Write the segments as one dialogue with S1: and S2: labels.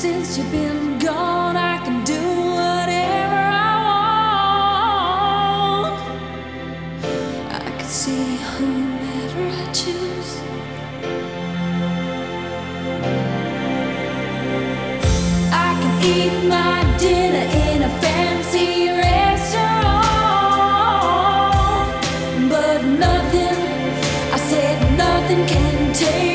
S1: Since you've been gone, I can do whatever I want. I can see whomever I choose. I can eat my dinner in a fancy restaurant, but nothing, I said nothing can take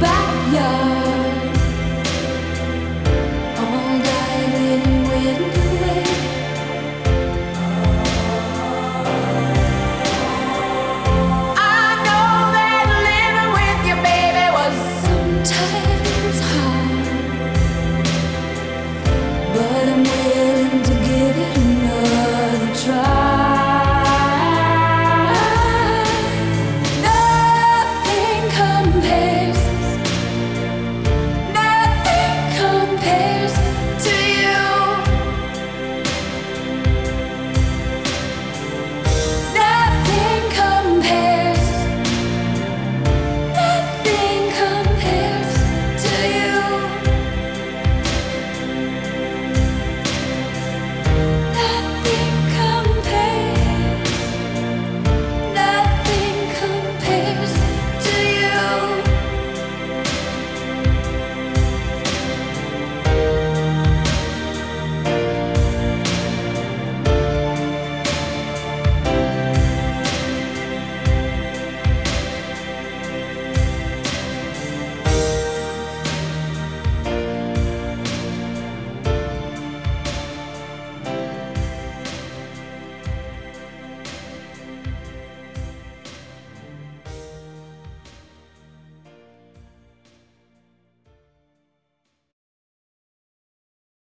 S1: backyard.